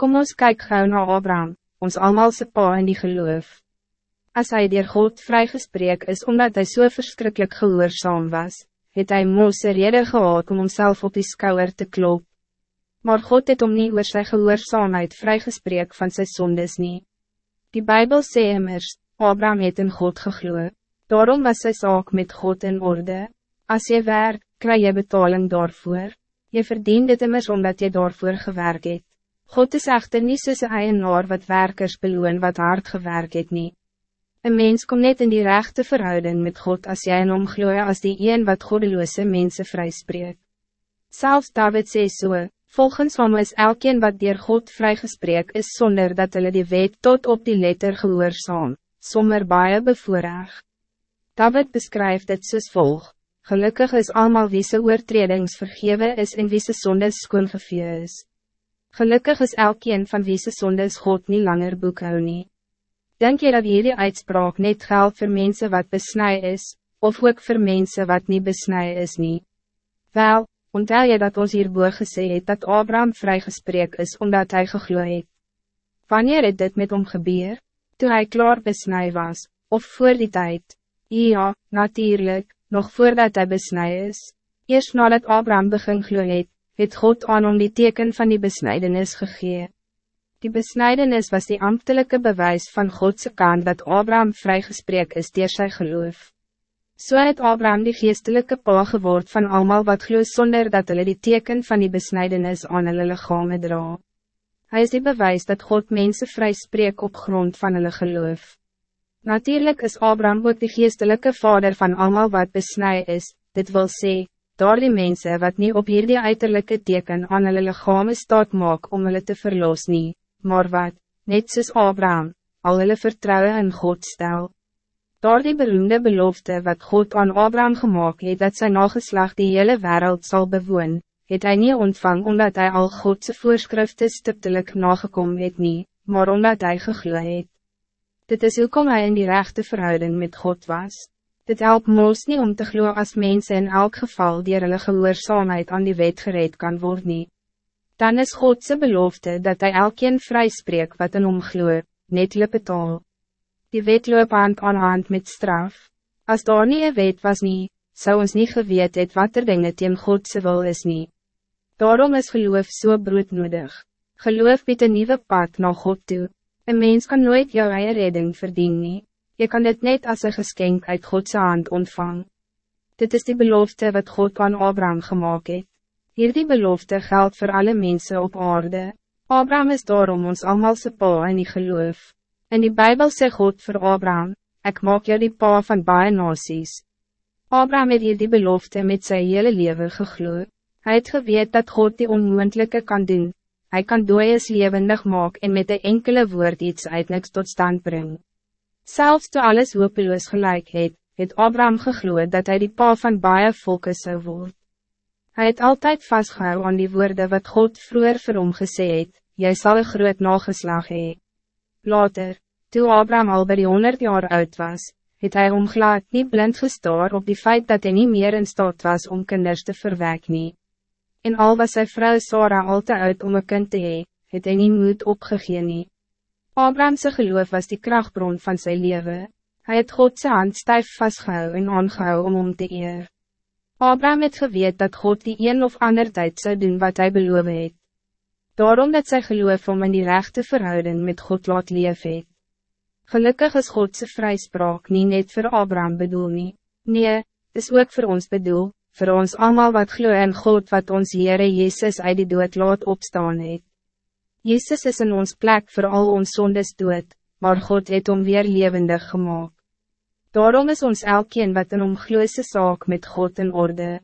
Kom ons kyk gauw naar Abraham, ons almalse pa in die geloof. Als hij dier God vrygespreek is omdat hij zo so verschrikkelijk gehoorzaam was, het hij Mose rede gehad om homself op die skouwer te klop. Maar God het om nie oor sy gehoorzaamheid vrygespreek van sy sondes nie. Die Bijbel sê immers, Abraham het in God gegloe, daarom was sy saak met God in orde. Als je werk, krijg je betaling daarvoor. Je verdient dit immers omdat je daarvoor gewerkt het. God is echter niet soos een eienaar wat werkers beloon wat hard gewerkt het nie. Een mens komt net in die rechte verhouding met God als jij een omgloeien als die een wat goddeloze mensen vrijspreekt. Zelfs David sê so, volgens hom is elkeen wat dier God vrygespreek is zonder dat hulle die wet tot op die letter gehoorzaam, sommer baie bevoorrecht. David beschrijft het soos volg. Gelukkig is allemaal wie se oortredings vergewe is en wie se sondes skoongevee is. Gelukkig is elkeen van wie se sondes God niet langer boekhou nie. Denk je dat hierdie uitspraak net geld voor mensen wat besnij is, of ook voor mensen wat niet besnij is nie? Wel, ontel je dat ons hierboe gesê het dat Abraham vrygespreek is omdat hij gegloe het. Wanneer het dit met hom gebeur? Toen hij klaar besnij was, of voor die tijd? Ja, natuurlijk nog voordat hij besnij is. Eerst nadat Abraham begin glo het, het God aan om die teken van die besnijdenis gegee. Die besnijdenis was die ambtelijke bewijs van Godse kant dat Abraham vrygespreek is door sy geloof. So het Abraham die geestelijke pa geword van allemaal wat glo zonder dat hulle die teken van die besnijdenis aan hulle lichame dra. Hij is die bewijs dat God mensen vryspreek op grond van hulle geloof. Natuurlijk is Abraham ook de geestelijke vader van allemaal wat besnij is, dit wil sê, daar die mense wat niet op hierdie uiterlijke teken aan hulle lichame staat maak om hulle te verlos nie, maar wat, net soos Abraham, al hulle vertrouwen in God stel. Daar die beroemde belofte wat God aan Abraham gemaakt het dat zijn nageslag die hele wereld zal bewoon, het hij niet ontvang omdat hij al Godse voorschriften stiptelijk nagekom het nie, maar omdat hij gegloeid het. Dit is hoekom hij in die rechte verhouding met God was. Dit helpt moos niet om te gloeien als mensen in elk geval die hulle gehoorzaamheid aan die wet gereed kan worden. Dan is Godse belofte dat hij elkeen vrij spreek wat in hom gloe, net betaal. Die wet loop hand aan hand met straf. Als daar nie een wet was nie, zou ons niet geweet het wat er dinge teen Godse wil is nie. Daarom is geloof so broodnodig. Geloof biedt een nieuwe pad naar God toe. Een mens kan nooit jouw eigen redding verdienen. Je kan dit net als een geschenk uit Godse hand ontvang. Dit is die belofte wat God aan Abraham gemaakt heeft. Hier die belofte geldt voor alle mensen op aarde. Abraham is daarom ons allemaal se pa in die geloof. In die Bijbel zegt God voor Abraham, ik maak jou die pa van baie nasies. Abraham het hier die belofte met zijn hele leven gegloeid. Hij het geweet dat God die onmoendelijke kan doen, Hij kan dooies levendig maak en met een enkele woord iets uit niks tot stand brengen. Zelfs toe alles hopeloos gelijk het, het Abraham gegloeid dat hij die pa van baie volke zou worden. Hij het altijd vastgehouden aan die woorden wat God vroeger vir hom gesê het, jy sal een groot nageslag hee. Later, toe Abraham al bij die 100 jaar oud was, het hij omglaat niet blind gestoor op die feit dat hij niet meer in staat was om kinders te verwekken en al was sy vrou Sarah al te uit om een kind te hee, het hy nie moed opgegeen nie. Abrahamse geloof was die krachtbron van zijn leven. Hij het Godse hand stijf vastgehou en aangehou om om te eer. Abraham het geweet dat God die een of ander tijd zou doen wat hij beloof het. Daarom dat sy geloof om in die rechte verhouding met God laat leef het. Gelukkig is Godse vrijspraak niet net voor Abraham bedoel nie. Nee, is ook voor ons bedoel, voor ons allemaal wat glo en God wat ons Heere Jezus uit die dood laat opstaan het. Jezus is in ons plek voor al ons zondes dood, maar God het om weer levendig gemaakt. Daarom is ons elkeen wat in omgloeise saak met God in orde.